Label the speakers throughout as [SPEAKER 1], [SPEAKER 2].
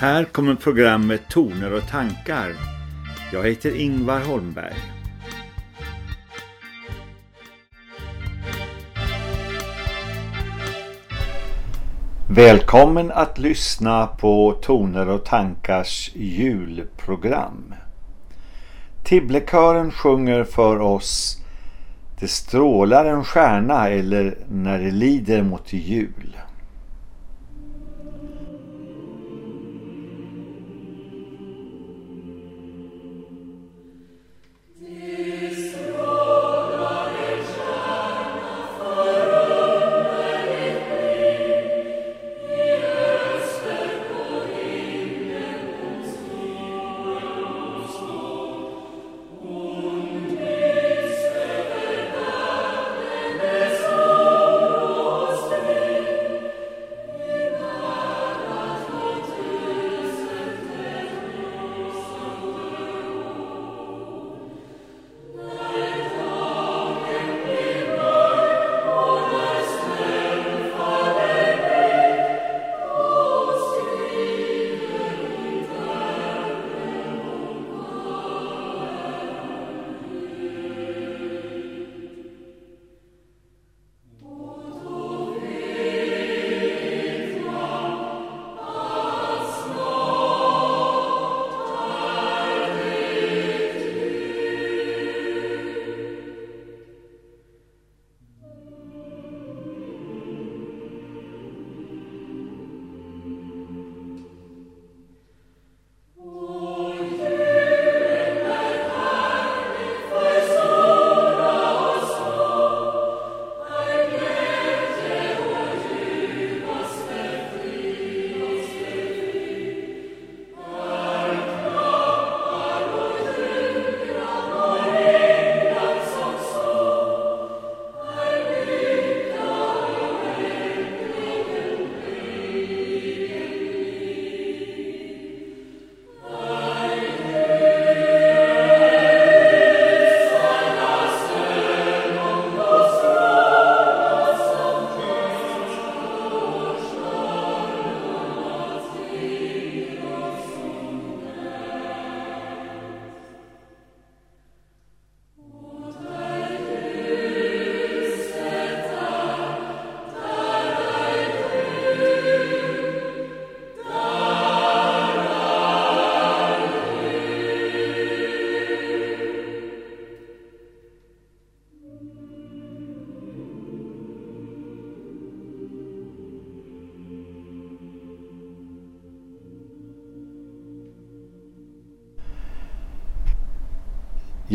[SPEAKER 1] Här kommer programmet Toner och tankar. Jag heter Ingvar Holmberg. Välkommen att lyssna på Toner och tankars julprogram. Tibblekören sjunger för oss Det strålar en stjärna eller När det lider mot jul.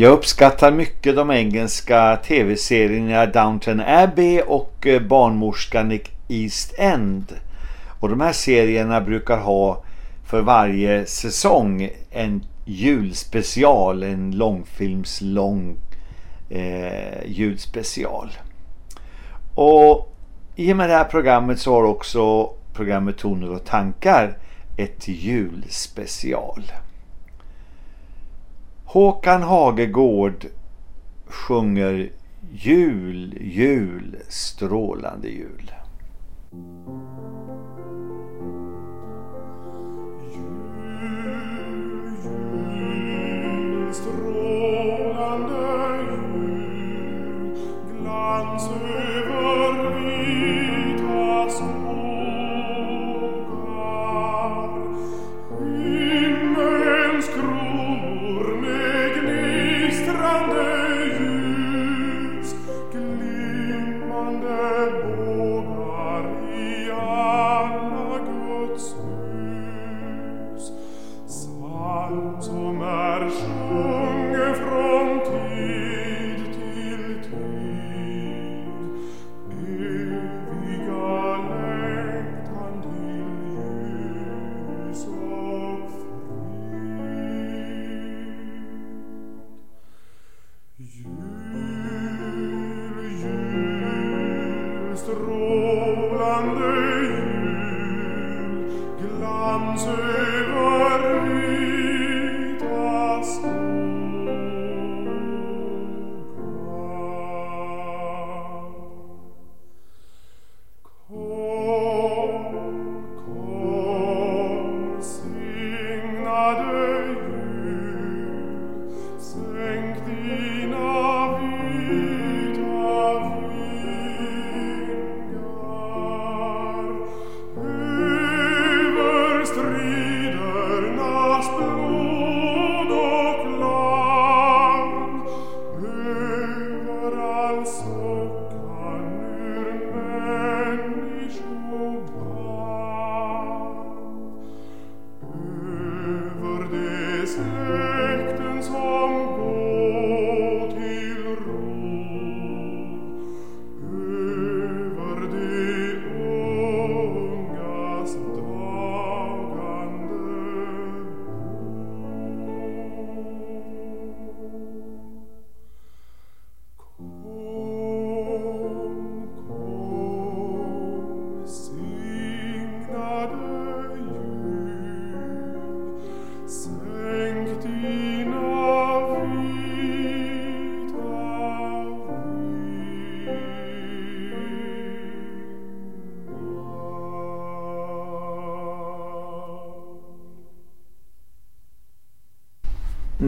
[SPEAKER 1] Jag uppskattar mycket de engelska tv-serierna Downton Abbey och eh, Barnmorskan i East End. Och de här serierna brukar ha för varje säsong en julspecial, en långfilmslång eh, julspecial. Och i och med det här programmet så har också programmet Toner och tankar ett julspecial. Håkan Hagegård sjunger Jul, jul, strålande jul.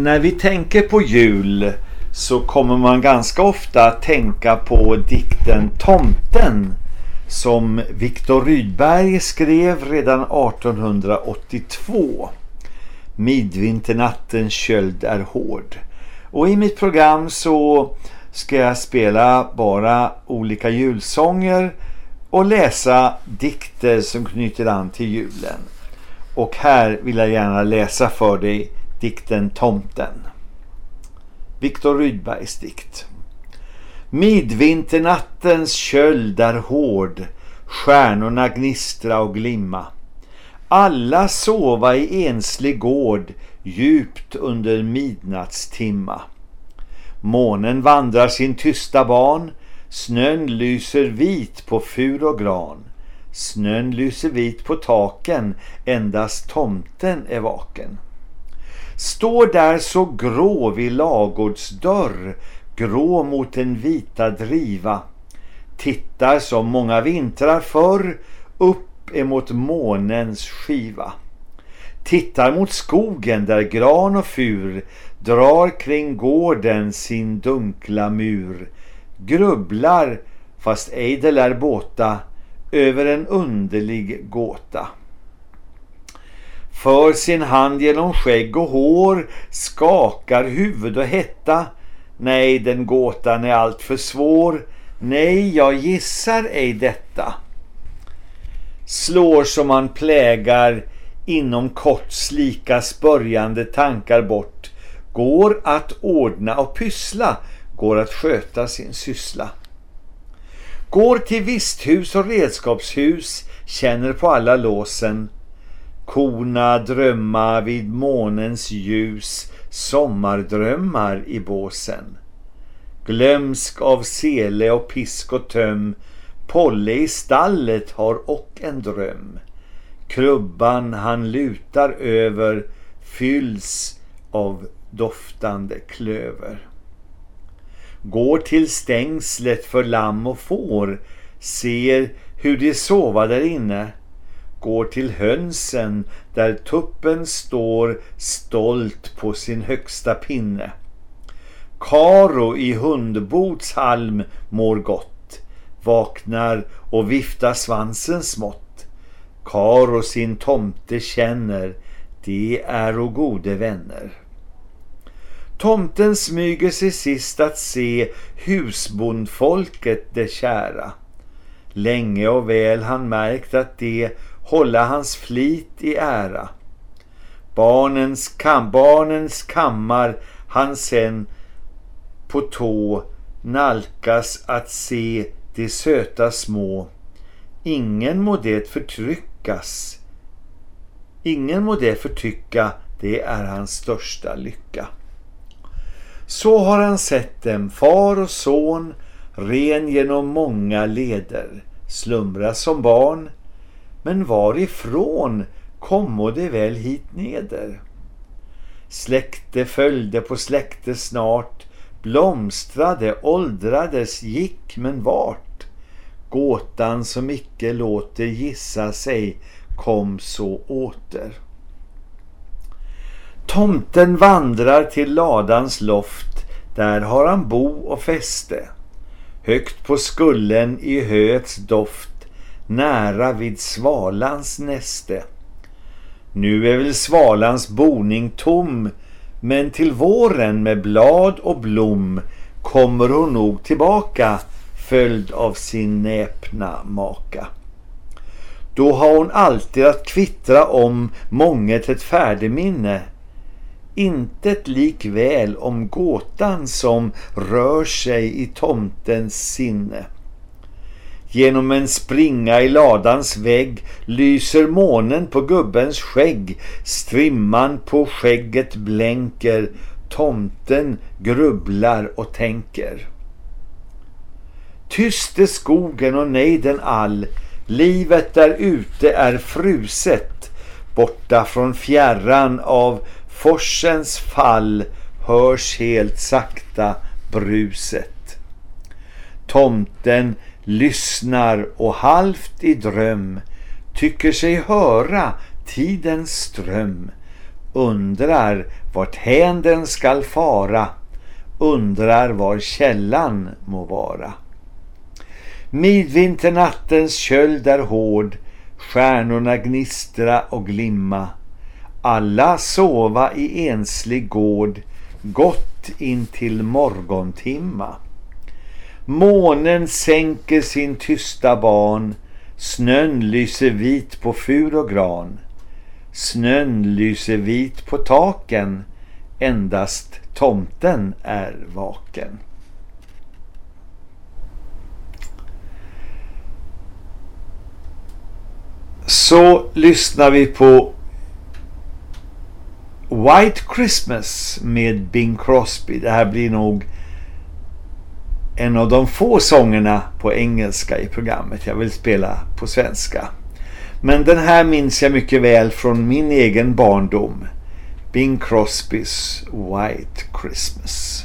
[SPEAKER 1] När vi tänker på jul så kommer man ganska ofta att tänka på dikten Tomten som Viktor Rydberg skrev redan 1882. Midvinternattens köld är hård. Och i mitt program så ska jag spela bara olika julsånger och läsa dikter som knyter an till julen. Och här vill jag gärna läsa för dig dikten Tomten. Viktor Rydbergs dikt. Midvinternattens köld är hård, stjärnorna gnistra och glimma. Alla sova i enslig gård, djupt under midnattstimma. Månen vandrar sin tysta ban, snön lyser vit på fur och gran. Snön lyser vit på taken, endast tomten är vaken. Står där så grå vid lagårds dörr, grå mot den vita driva. Tittar som många vintrar förr upp emot månens skiva. Tittar mot skogen där gran och fur drar kring gården sin dunkla mur. Grubblar, fast ej det lär båta, över en underlig gåta. För sin hand genom skägg och hår skakar huvud och hetta. Nej, den gåtan är allt för svår. Nej, jag gissar ej detta. Slår som man plägar inom kort slikas börjande tankar bort. Går att ordna och pyssla, går att sköta sin syssla. Går till visthus och redskapshus, känner på alla låsen. Korna drömma vid månens ljus, sommardrömmar i båsen. Glömsk av sele och pisk och töm, Polle i stallet har och en dröm. Krubban han lutar över fylls av doftande klöver. Går till stängslet för lamm och får, ser hur de sova där inne. Går till hönsen där tuppen står stolt på sin högsta pinne. Karo i hundbots halm mår gott, vaknar och viftar svansen smått. Karo sin tomte känner, de är och gode vänner. Tomten smyger sig sist att se husbondfolket det kära. Länge och väl han märkt att det hålla hans flit i ära. Barnens, kam barnens kammar han sen på tå nalkas att se de söta små. Ingen må det förtryckas. Ingen må det förtycka, det är hans största lycka. Så har han sett dem, far och son, ren genom många leder, slumra som barn. Men varifrån kommo de väl hit neder? Släkte följde på släkte snart, blomstrade, åldrades, gick men vart? Gåtan som icke låter gissa sig kom så åter. Tomten vandrar till ladans loft, där har han bo och fäste. Högt på skullen i höets doft, nära vid svalans näste. Nu är väl svalans boning tom, men till våren med blad och blom kommer hon nog tillbaka, följd av sin näpna maka. Då har hon alltid att kvittra om månget ett färdeminne, intet likväl om gåtan som rör sig i tomtens sinne. Genom en springa i ladans vägg lyser månen på gubbens skägg, strimman på skägget blänker, tomten grubblar och tänker. Tyst är skogen och nejden all, livet där ute är fruset, borta från fjärran av forsens fall hörs helt sakta bruset. Tomten lyssnar och halvt i dröm tycker sig höra tidens ström. undrar vart händen skall fara, undrar var källan må vara. Midvinternattens köld är hård, stjärnorna gnistra och glimma. Alla sova i enslig gård, gott in till morgontimma. Månen sänker sin tysta ban, snön lyser vit på fur och gran. Snön lyser vit på taken, endast tomten är vaken. Så lyssnar vi på White Christmas med Bing Crosby. Det här blir nog en av de få sångerna på engelska i programmet. Jag vill spela på svenska. Men den här minns jag mycket väl från min egen barndom. Bing Crosbys White Christmas.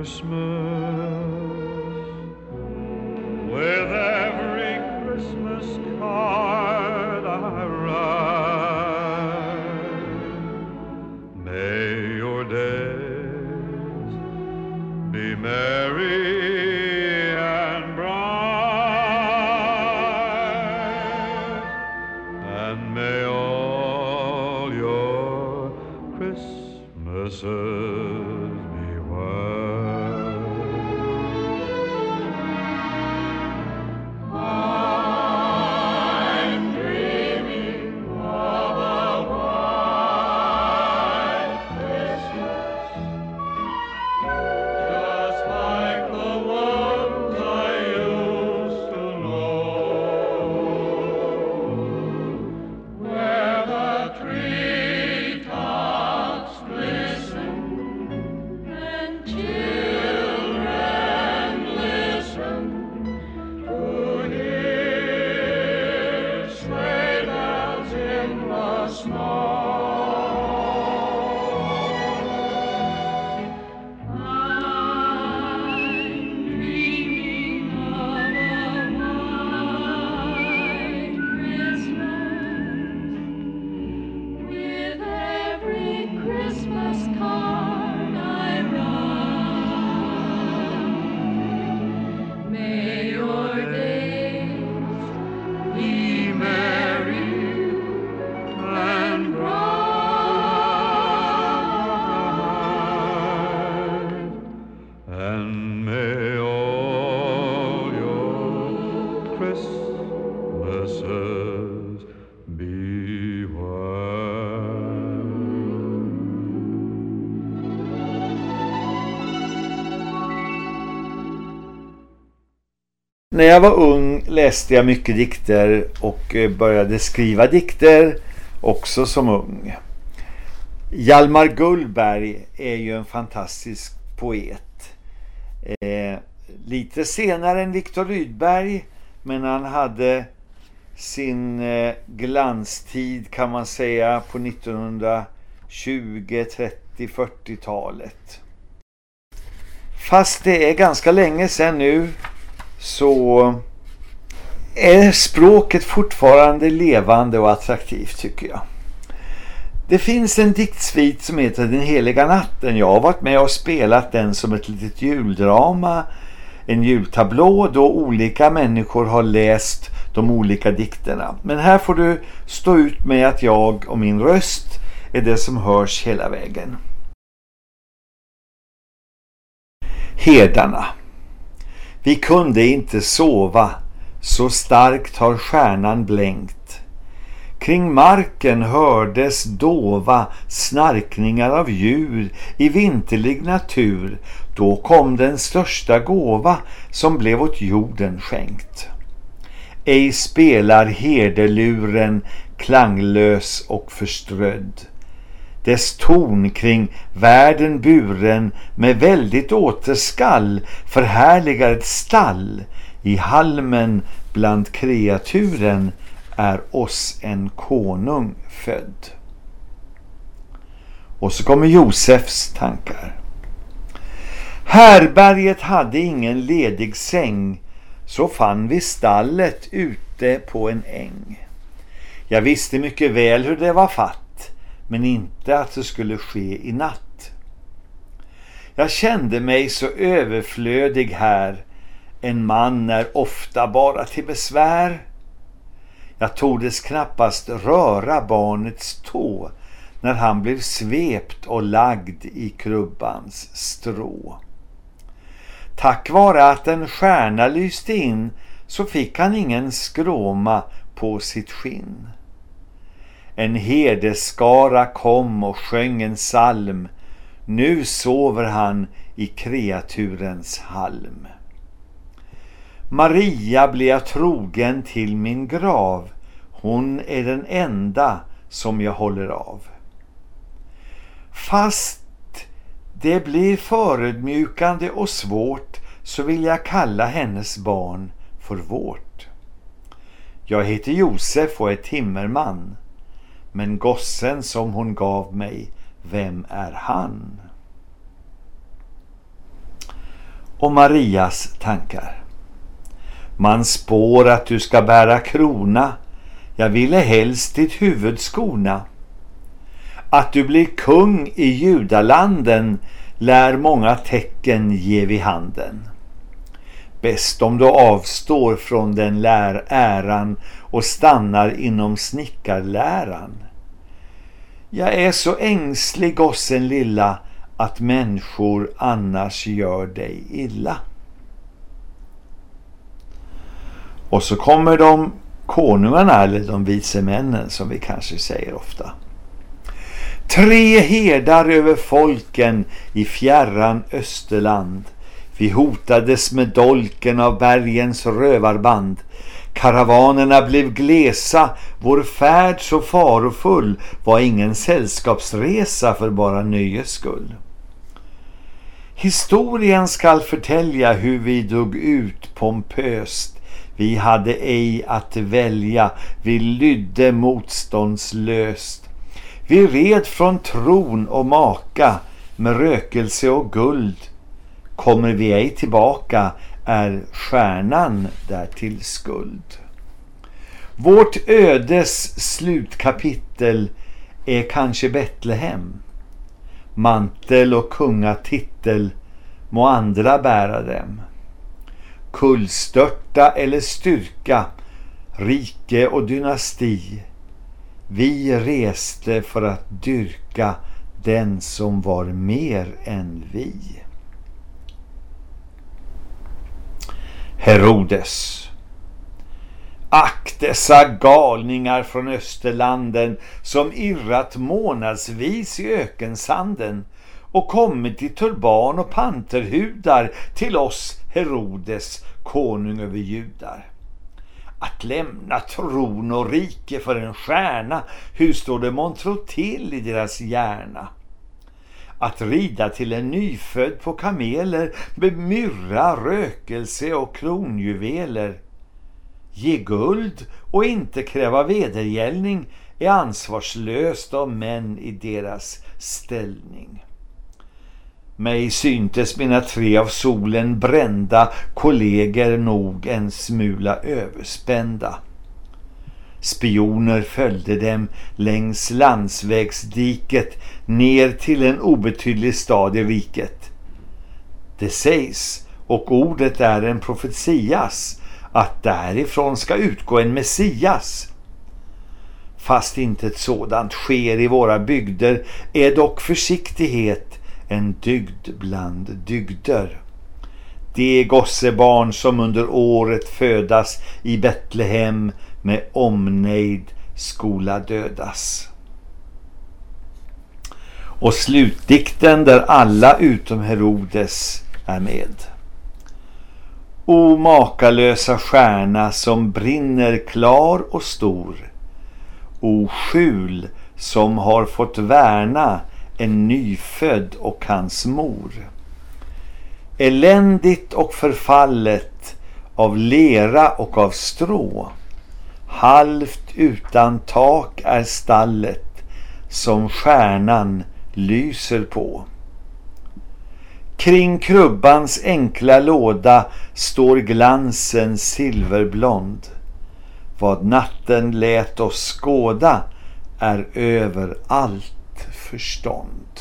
[SPEAKER 2] Christmas
[SPEAKER 1] När jag var ung läste jag mycket dikter och eh, började skriva dikter också som ung. Hjalmar Gullberg är ju en fantastisk poet. Eh, lite senare än Viktor Rydberg men han hade sin eh, glanstid kan man säga på 1920, 30, 40-talet. Fast det är ganska länge sedan nu så är språket fortfarande levande och attraktivt tycker jag. Det finns en diktsvit som heter Den heliga natten. Jag har varit med och spelat den som ett litet juldrama, en jultablå då olika människor har läst de olika dikterna. Men här får du stå ut med att jag och min röst är det som hörs hela vägen. Herdarna. Vi kunde inte sova, så starkt har stjärnan blänkt. Kring marken hördes dova snarkningar av djur i vinterlig natur. Då kom den största gåva som blev åt jorden skänkt. Ej spelar herdeluren klanglös och förströdd. Dess ton kring världen buren med väldigt återskall förhärligar ett stall. I halmen bland kreaturen är oss en konung född. Och så kommer Josefs tankar. Härberget hade ingen ledig säng så fann vi stallet ute på en äng. Jag visste mycket väl hur det var fatt, men inte att det skulle ske i natt. Jag kände mig så överflödig här, en man är ofta bara till besvär. Jag tordes knappast röra barnets tå när han blev svept och lagd i krubbans strå. Tack vare att en stjärna lyste in så fick han ingen skråma på sitt skinn. En herdeskara kom och sjöng en salm. Nu sover han i kreaturens halm. Maria blev jag trogen till min grav. Hon är den enda som jag håller av. Fast det blir förödmjukande och svårt så vill jag kalla hennes barn för vårt. Jag heter Josef och är timmerman. Men gossen som hon gav mig, vem är han? Och Marias tankar. Man spår att du ska bära krona. Jag ville helst ditt huvud skona. Att du blir kung i judalanden lär många tecken ge vid handen. Bäst om du avstår från den lär äran och stannar inom snickarläran. Jag är så ängslig gossen lilla att människor annars gör dig illa. Och så kommer de konungarna eller de vise männen som vi kanske säger ofta. Tre herdar över folken i fjärran Österland. Vi hotades med dolken av bergens rövarband. Karavanerna blev glesa, vår färd så farofull var ingen sällskapsresa för bara nöjes skull. Historien skall förtälja hur vi dog ut pompöst. Vi hade ej att välja, vi lydde motståndslöst. Vi red från tron och maka med rökelse och guld. Kommer vi ej tillbaka är stjärnan därtill skuld. Vårt ödes slutkapitel är kanske Betlehem. Mantel och kungatitel må andra bära dem. Kullstörta eller styrka, rike och dynasti vi reste för att dyrka den som var mer än vi. Herodes Ack dessa galningar från Österlanden som irrat månadsvis i ökensanden och kommit i turban och panterhudar till oss Herodes, konung över judar. Att lämna tron och rike för en stjärna, hur står det montro till i deras hjärna? Att rida till en nyfödd på kameler med myrra, rökelse och kronjuveler. Ge guld och inte kräva vedergällning är ansvarslöst av män i deras ställning. Mig syntes mina tre av solen brända kolleger nog en smula överspända. Spioner följde dem längs landsvägsdiket ner till en obetydlig stad i riket. Det sägs, och ordet är en profetias, att därifrån ska utgå en messias. fast inte ett sådant sker i våra bygder är dock försiktighet en dygd bland dygder. Det gossebarn som under året födas i Betlehem med omnejd skola dödas. Och slutdikten där alla utom Herodes är med. O makalösa stjärna som brinner klar och stor. O skjul som har fått värna en nyfödd och hans mor. Eländigt och förfallet av lera och av strå. Halvt utan tak är stallet som stjärnan lyser på. Kring krubbans enkla låda står glansen silverblond. Vad natten lät oss skåda är över allt förstånd.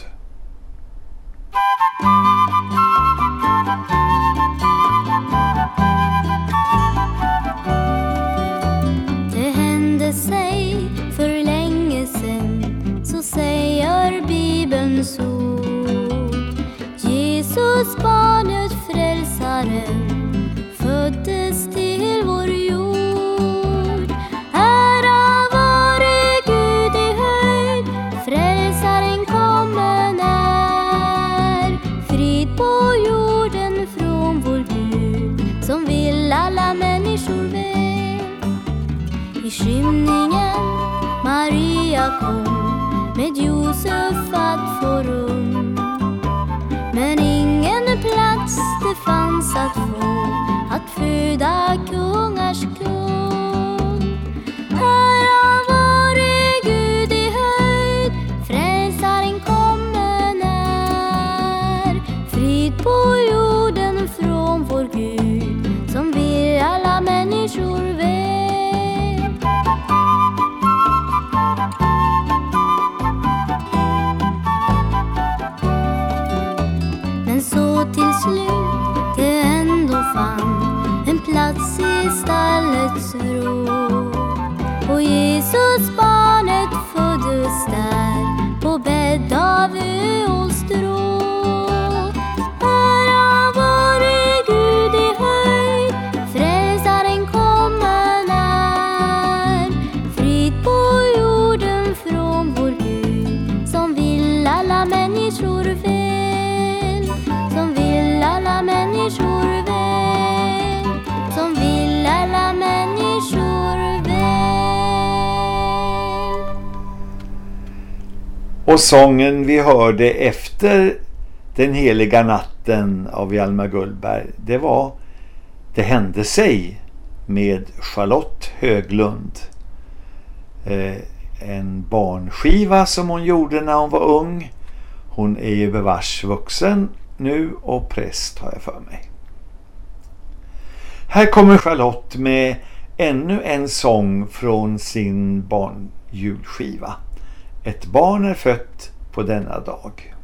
[SPEAKER 3] Det Bibelns Jesus barnet frälsaren Föddes till vår jord. Ära vare Gud i höjd Frälsaren kommen är Frid på jorden från vår Gud Som vill alla människor väl. I skymningen Maria kom med Josef att få rum. Men ingen plats det fanns att få att föda kungars kung Ära vare Gud i höjd Frälsaren kommen är Frid på jorden från vår Gud som vill alla människor slut det ändå fann en plats i stallets vrå Och Jesus barnet föddes där på bädd av ö Och
[SPEAKER 1] sången vi hörde efter den heliga natten av Hjalmar Gullberg, det var Det hände sig med Charlotte Höglund. Eh, en barnskiva som hon gjorde när hon var ung. Hon är ju bevars vuxen nu och präst har jag för mig. Här kommer Charlotte med ännu en sång från sin barnjulskiva. Ett barn är fött på denna dag.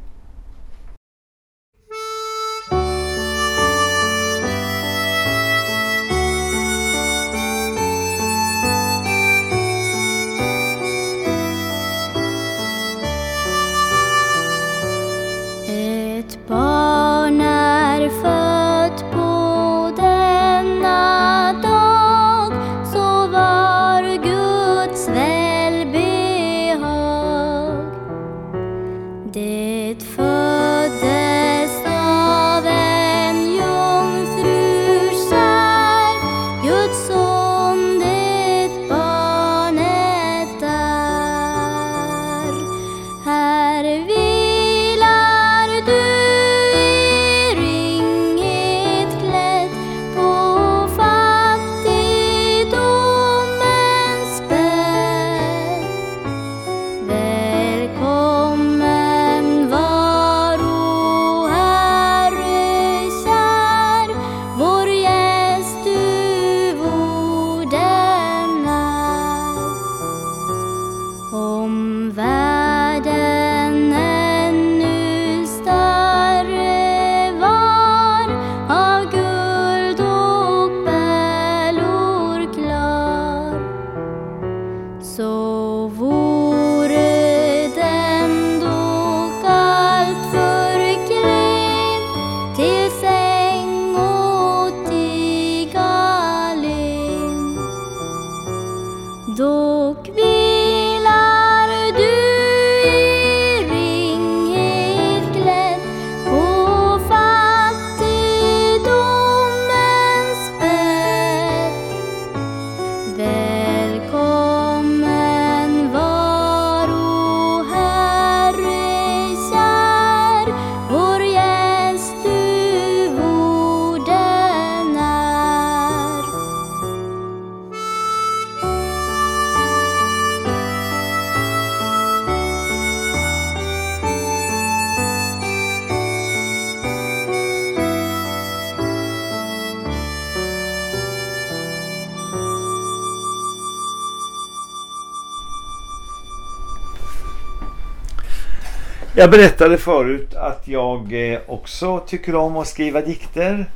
[SPEAKER 1] Jag berättade förut att jag eh, också tycker om att skriva dikter.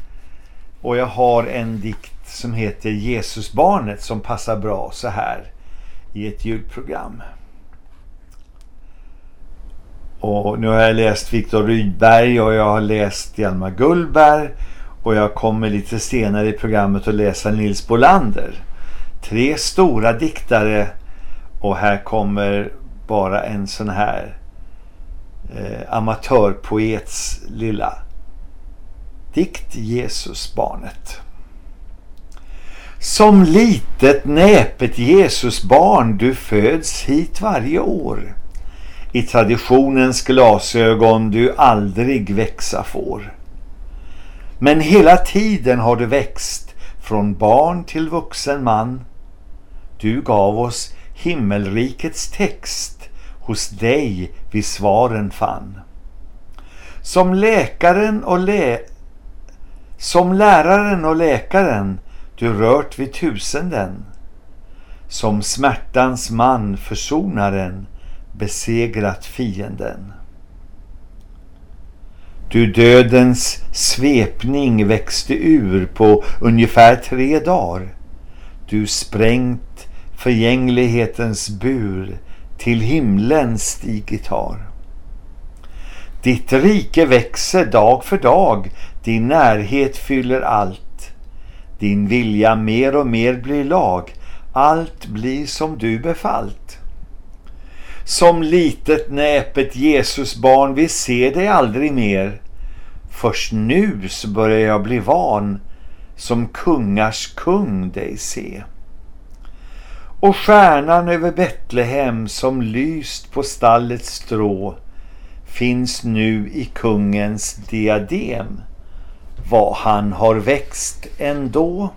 [SPEAKER 1] Och jag har en dikt som heter Jesusbarnet som passar bra så här i ett julprogram. Och nu har jag läst Viktor Rydberg och jag har läst Hjalmar Gullberg och jag kommer lite senare i programmet att läsa Nils Bolander. Tre stora diktare och här kommer bara en sån här eh, amatörpoets lilla dikt Jesusbarnet. Som litet näpet Jesusbarn du föds hit varje år. I traditionens glasögon du aldrig växa får. Men hela tiden har du växt från barn till vuxen man. Du gav oss himmelrikets text, hos dig vi svaren fann. Som läkaren och lä som läraren och läkaren du rört vid tusenden. Som smärtans man försonaren besegrat fienden. Du dödens svepning växte ur på ungefär tre dagar. Du sprängt förgänglighetens bur till himlen stigit har. Ditt rike växer dag för dag, din närhet fyller allt. Din vilja mer och mer blir lag, allt blir som du befallt. Som litet näpet Jesusbarn vi ser dig aldrig mer. Först nu så börjar jag bli van som kungars kung dig se. Och stjärnan över Betlehem som lyst på stallets strå finns nu i kungens diadem. Vad han har växt ändå.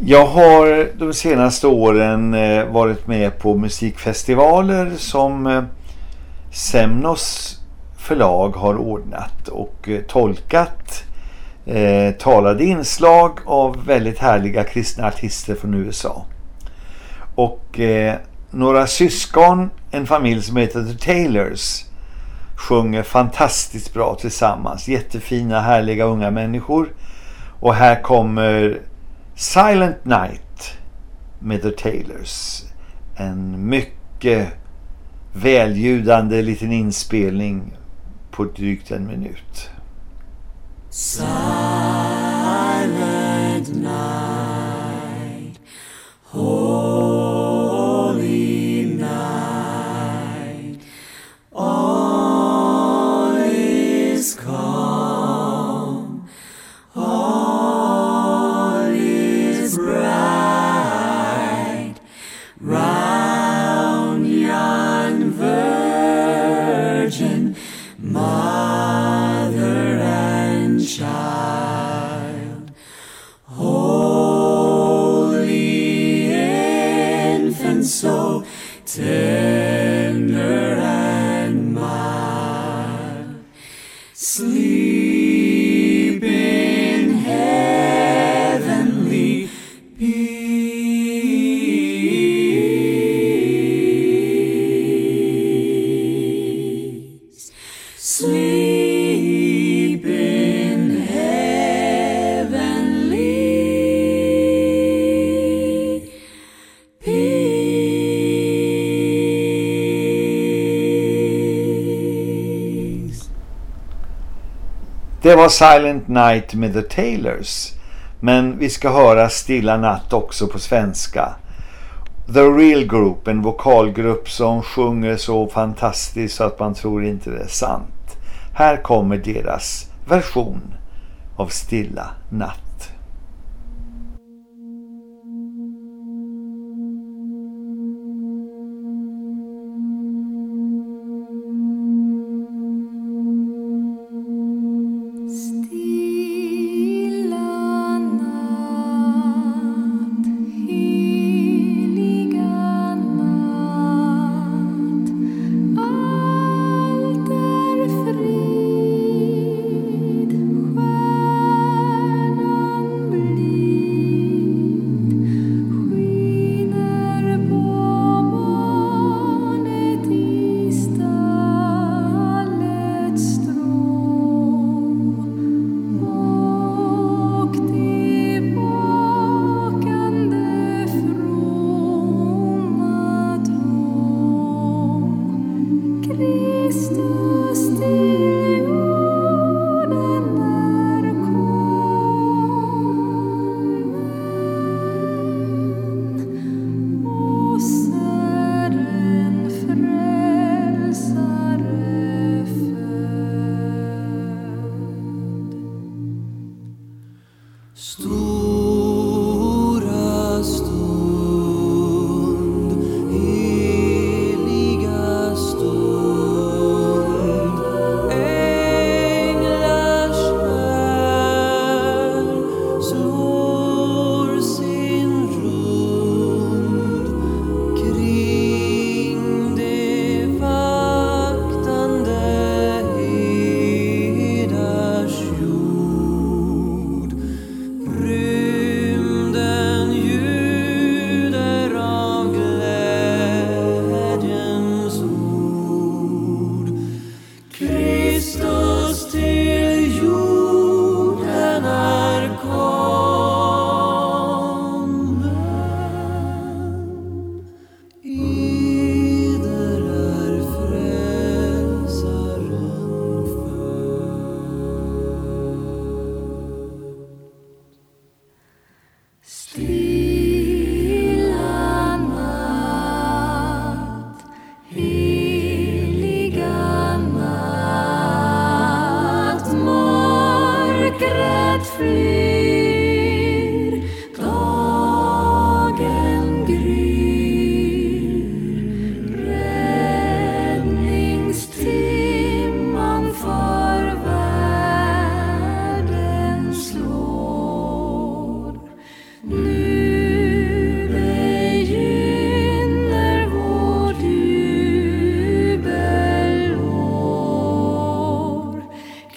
[SPEAKER 1] Jag har de senaste åren eh, varit med på musikfestivaler som eh, Semnos förlag har ordnat och eh, tolkat eh, talade inslag av väldigt härliga kristna artister från USA. Och eh, några syskon, en familj som heter The Taylors sjunger fantastiskt bra tillsammans. Jättefina, härliga unga människor. Och här kommer Silent Night med The Taylors. En mycket väljudande liten inspelning på drygt en minut.
[SPEAKER 4] Silent
[SPEAKER 1] var Silent Night med The Taylors.
[SPEAKER 4] Men vi ska höra Stilla natt också på svenska. The Real Group, en vokalgrupp som sjunger så fantastiskt så att man tror inte det är sant. Här kommer deras version av Stilla natt.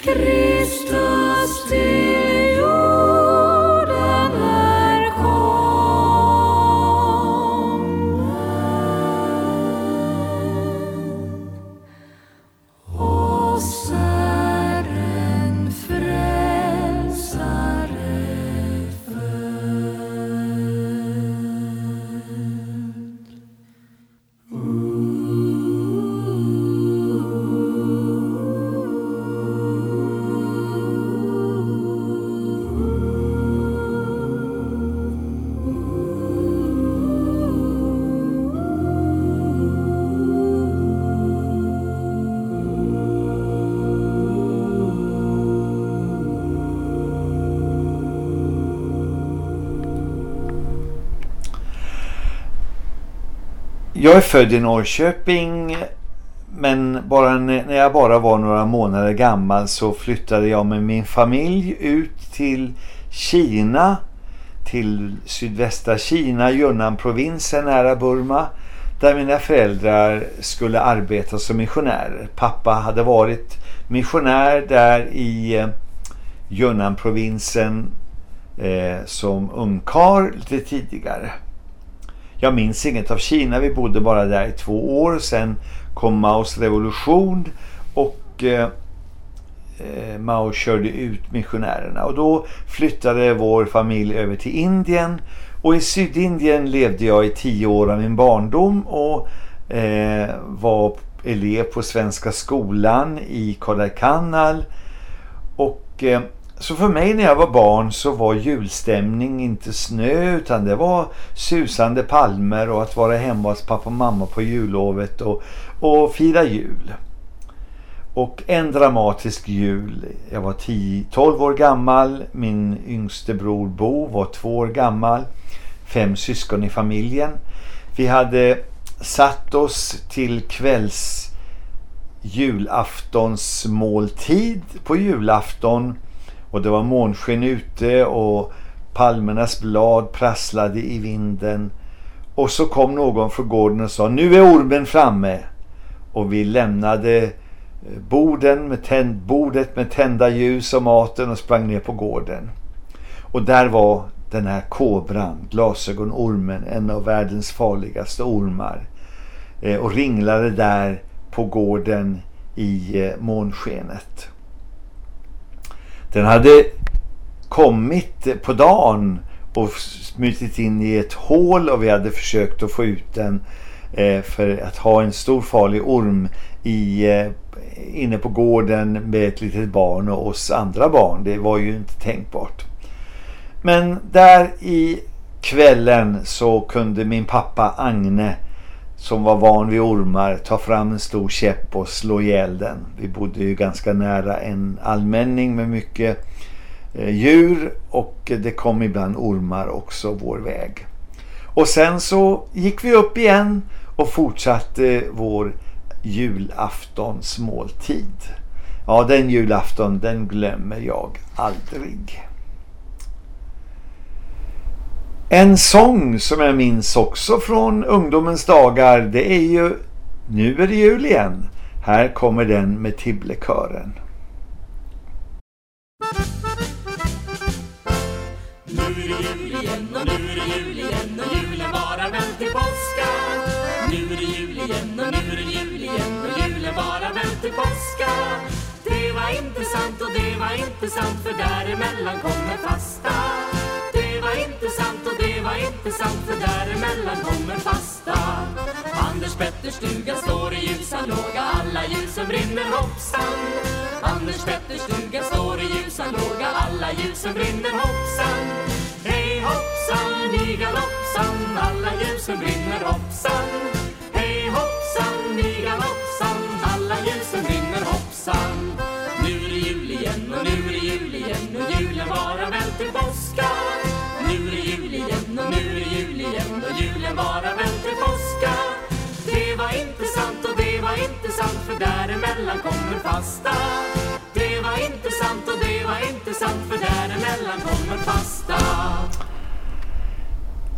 [SPEAKER 1] Kristus
[SPEAKER 4] Jag är född i Norrköping men bara när jag bara var några månader gammal så flyttade jag med min familj ut till Kina till sydvästra Kina, Yunnan-provinsen nära Burma där mina föräldrar skulle arbeta som missionärer. Pappa hade varit missionär där i eh, Yunnan-provinsen eh, som ungkar lite tidigare. Jag minns inget av Kina, vi bodde bara där i två år. Sen kom Maos revolution och eh, eh, Mao körde ut missionärerna. Och då flyttade vår familj över till Indien. Och i Sydindien levde jag i tio år av min barndom och eh, var elev på Svenska skolan i Kodaikanal. Och eh,
[SPEAKER 1] så för mig när jag var barn så var julstämning inte snö utan det var susande palmer och att vara hemma hos pappa och mamma på jullovet och, och fira jul. Och en dramatisk jul, jag var 10, 12 år gammal, min yngste bror Bo var två år gammal, fem syskon i familjen. Vi hade satt oss till kvälls julaftonsmåltid på julafton och det var månsken ute och palmernas blad prasslade i vinden och så kom någon från gården och sa nu är ormen framme och vi lämnade eh, borden med tänd, bordet med tända ljus och maten och sprang ner på gården. Och där var den här kobran, glasögonormen, en av världens farligaste ormar. Eh, och ringlade där på gården i eh, månskenet. Den hade kommit på dagen och smutit in i ett hål och vi hade försökt att få ut den eh, för att ha en stor farlig orm i, eh, inne på gården med ett litet barn och oss andra barn. Det var ju inte tänkbart. Men där i kvällen så kunde min pappa Agne som var van vid ormar ta fram en stor käpp och slå ihjäl den. Vi bodde ju ganska nära en allmänning med mycket eh, djur och det kom ibland ormar också vår väg. Och sen så gick vi upp igen och fortsatte vår julaftonsmåltid. Ja, den julafton den glömmer jag aldrig. En sång som jag minns också från ungdomens dagar det är ju Nu är det jul igen. Här kommer den med Tibblekören.
[SPEAKER 5] Nu är det jul igen och nu är det jul igen och julen varar väl till påska. Nu är det jul igen och nu är det jul igen och julen varar väl till påska. Det var inte sant och det var inte sant för däremellan kommer fasta. Det var inte sant och det var inte sant för däremellan kommer fasta. Anders Petters stuga står i ljusan låga, alla ljusen brinner hoppsan. Anders Petters stuga står i ljusan låga, alla ljusen brinner hoppsan. Hej hoppsan i galoppsan, alla ljusen brinner hoppsan. Hej hoppsan i galoppsan, alla ljusen brinner hoppsan. Nu är det jul igen och nu är det jul igen och julen varar väl till påska. Tiden bara julen till påska. Det var inte sant och det var inte sant för däremellan kommer fasta. Det var inte sant och det var inte sant för däremellan kommer fasta.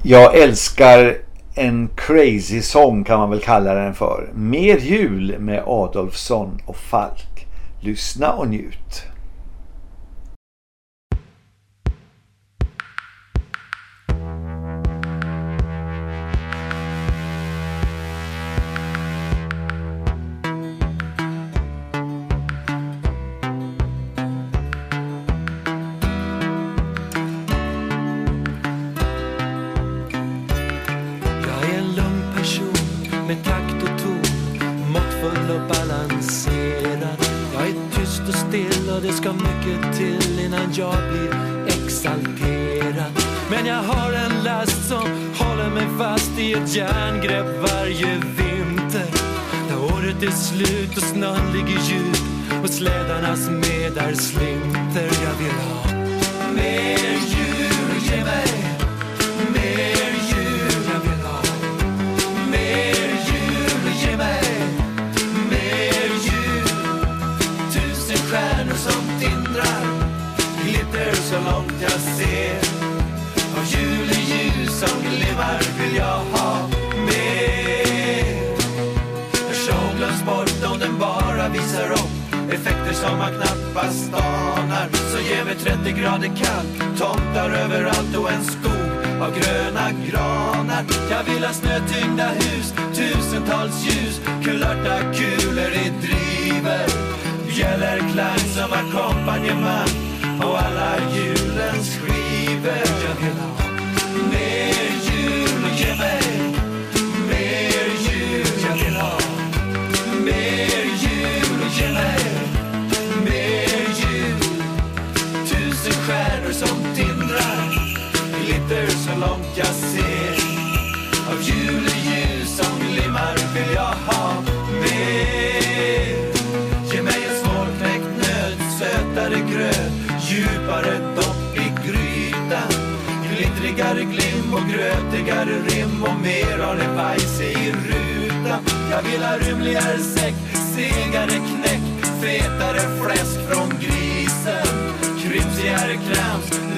[SPEAKER 1] Jag älskar en crazy song kan man väl kalla den för. Mer jul med Adolfsson och Falk. Lyssna och njut.
[SPEAKER 6] Och det ska mycket till innan jag blir exalterad. Men jag har en last som håller mig fast i ett järngrepp varje vinter. När året är slut och snön ligger djup och slädarnas medar slinter. Jag vill ha mer jul, ge mig så långt jag ser. Av juleljus som glimmar vill jag ha mer. Show glöms bort om den bara visar upp Effekter som man knappast anar. Så ge mig 30 grader kallt Tomtar överallt och en skog av gröna granar. Jag vill ha snötyngda hus Tusentals ljus Kulörta kulor i driver Bjällerklang som ackompanjemang och alla julens skivor. Jag vill ha mer jul, ge mig mer jul. Jag vill ha mer jul, ge mig mer jul. Tusen stjärnor som tindrar glitter så långt jag ser. Av julen Grötigare glim och grötigare rim och mer av det bajs i rutan Jag vill ha rymligare säck, segare knäck, fetare fläsk från grisen Krymsigare krams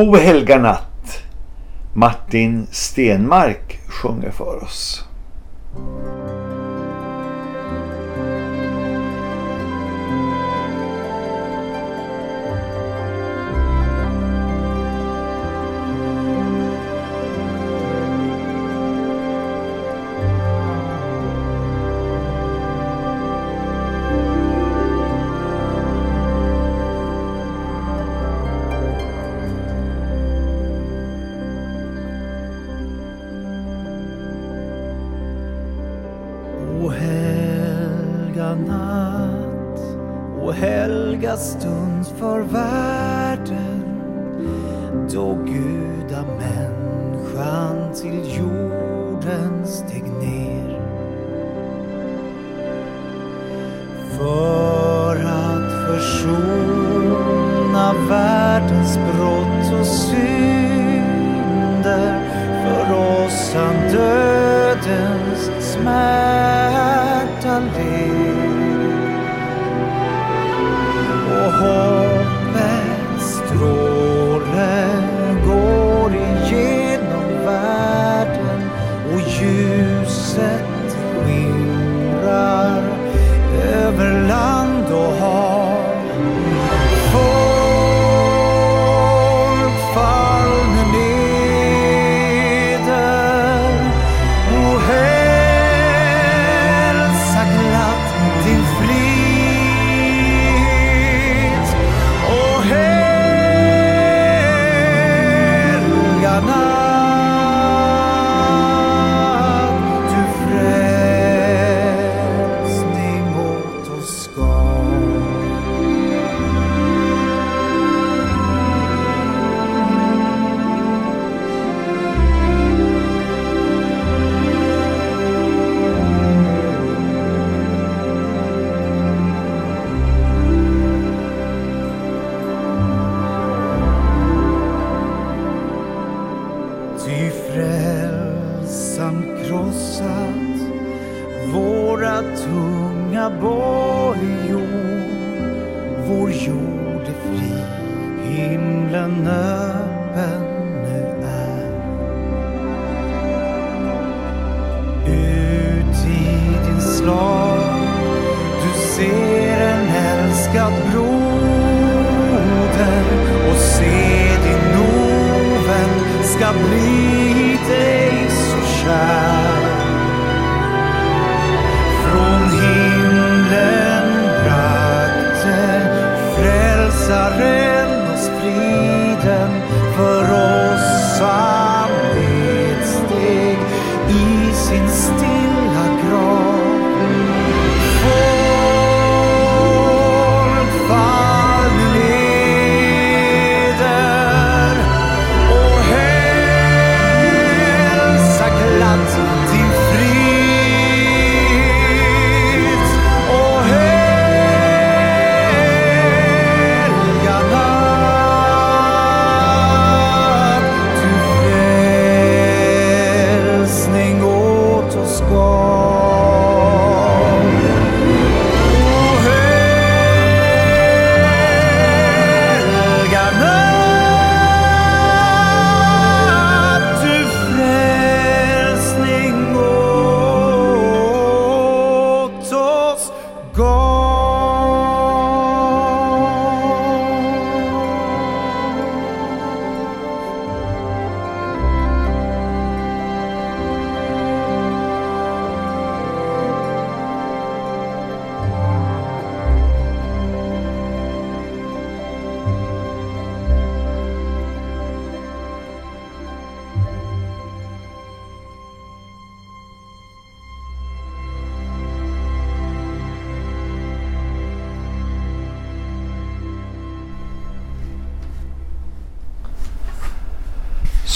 [SPEAKER 1] God helga natt. Martin Stenmark sjunger för oss.
[SPEAKER 7] utan dödens smärta led. Och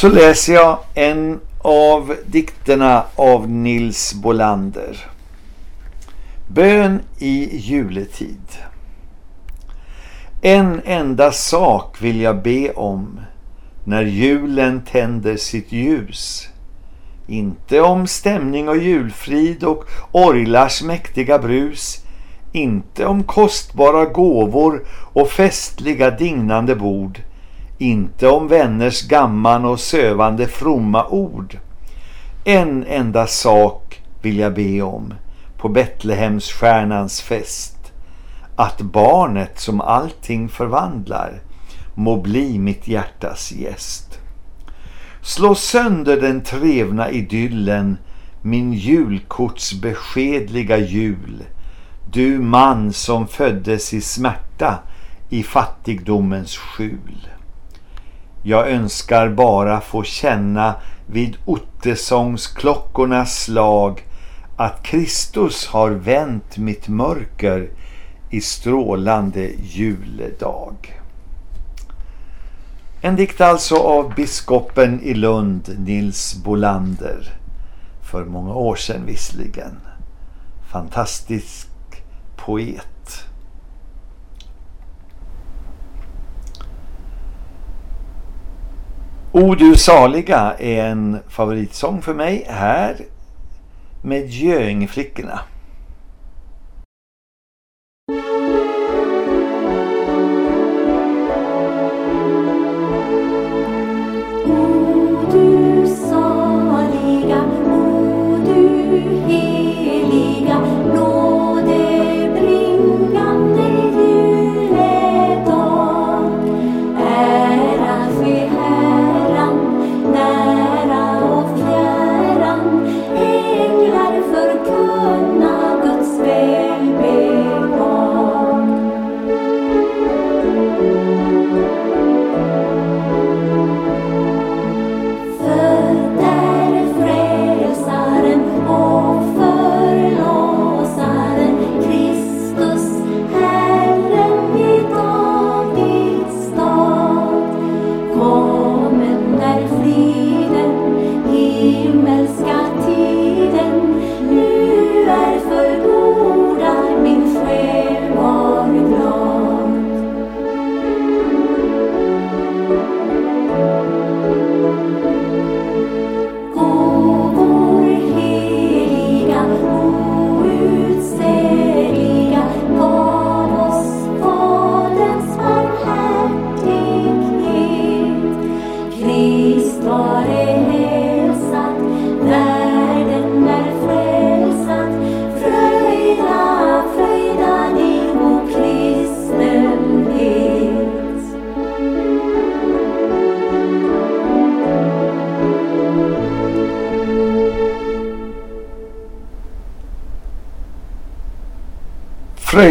[SPEAKER 7] Så
[SPEAKER 1] läser jag en av dikterna av Nils Bolander. Bön i juletid. En enda sak vill jag be om när julen tänder sitt ljus. Inte om stämning och julfrid och orglars mäktiga brus. Inte om kostbara gåvor och festliga dignande bord. Inte om vänners gamman och sövande fromma ord. En enda sak vill jag be om på Betlehems stjärnans fest. Att barnet som allting förvandlar må bli mitt hjärtas gäst. Slå sönder den trevna idyllen, min julkorts beskedliga jul. Du man som föddes i smärta i fattigdomens skjul. Jag önskar bara få känna vid ottesångsklockornas slag att Kristus har vänt mitt mörker i strålande juledag. En dikt alltså av biskopen i Lund, Nils Bolander. För många år sedan visserligen. Fantastisk poet. O du saliga är en favoritsång för mig här med Göingflickorna.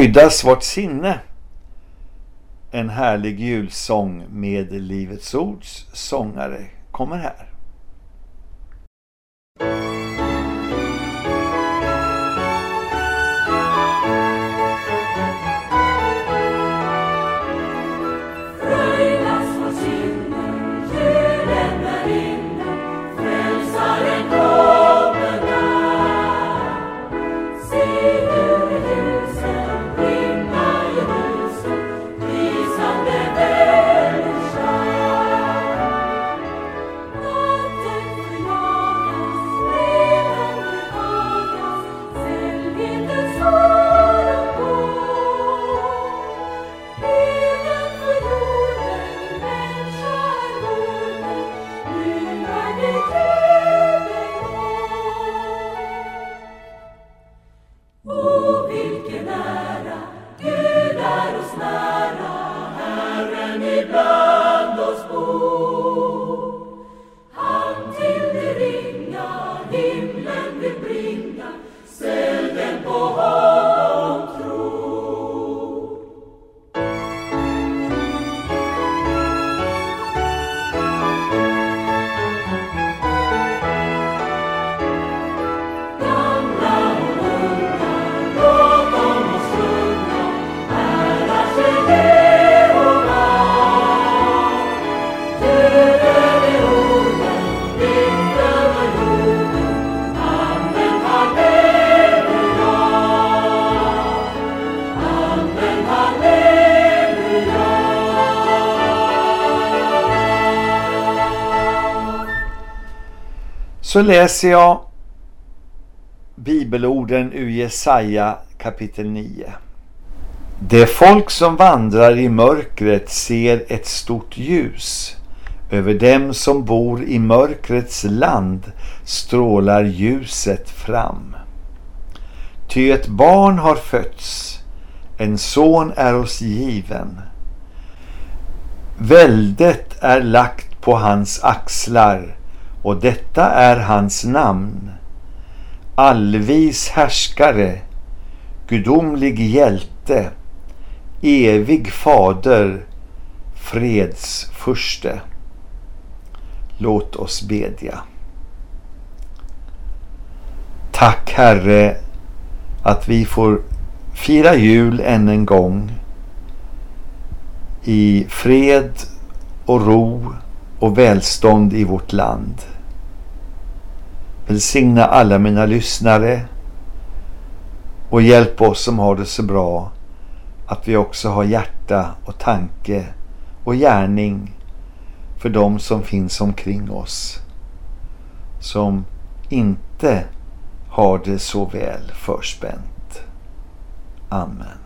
[SPEAKER 1] Fröjdas vårt sinne. En härlig julsång med Livets Ords sångare kommer här. Så läser jag bibelorden ur Jesaja kapitel 9. Det folk som vandrar i mörkret ser ett stort ljus. Över dem som bor i mörkrets land strålar ljuset fram. Ty ett barn har fötts, en son är oss given. Väldet är lagt på hans axlar och detta är hans namn. Allvis härskare, gudomlig hjälte, evig fader, fredsfurste. Låt oss bedja. Tack Herre att vi får fira jul än en gång i fred och ro och välstånd i vårt land. Välsigna alla mina lyssnare och hjälp oss som har det så bra att vi också har hjärta och tanke och gärning för dem som finns omkring oss som inte har det så väl förspänt. Amen.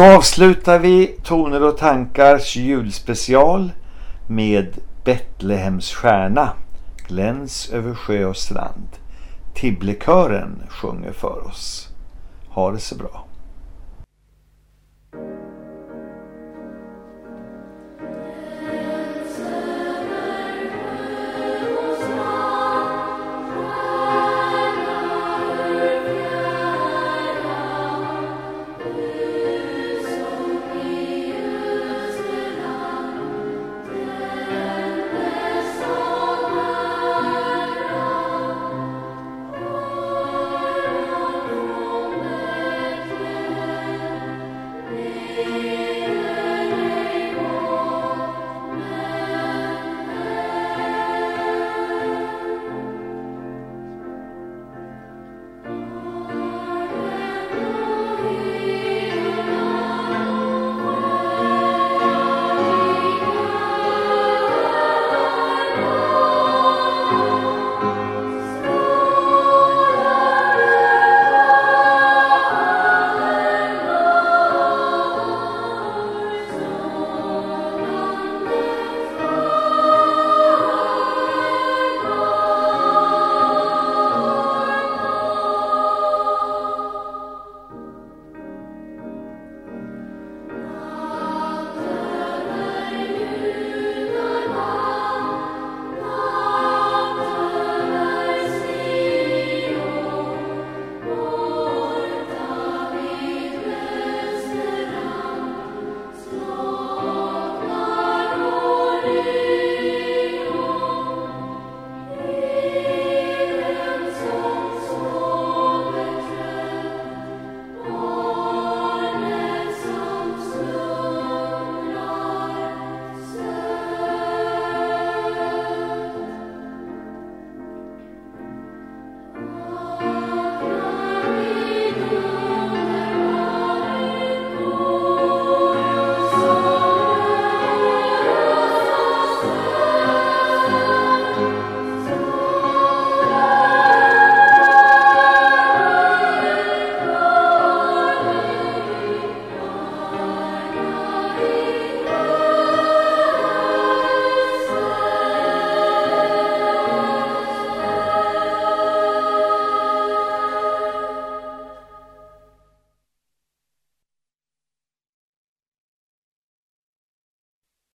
[SPEAKER 1] Så avslutar vi Toner och tankars julspecial med Betlehems stjärna. Gläns över sjö och strand. Tibblekören sjunger för oss. Ha det så bra.